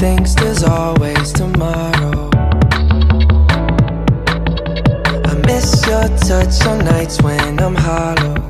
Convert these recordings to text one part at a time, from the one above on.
thinks there's always tomorrow. I miss your touch on nights when I'm hollow.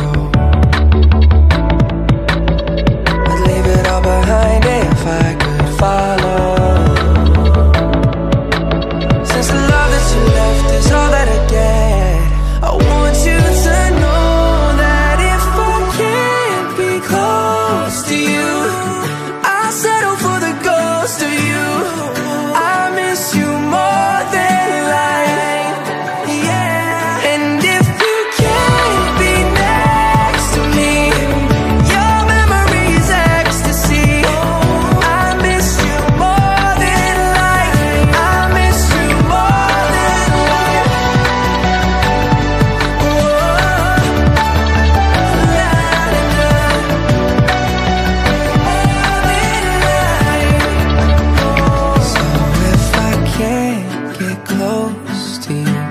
get close to you.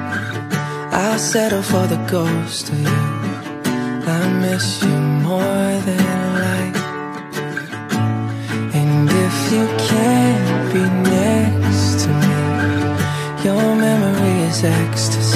I settle for the ghost of you. I miss you more than life. And if you can't be next to me Your memory is ecstasy.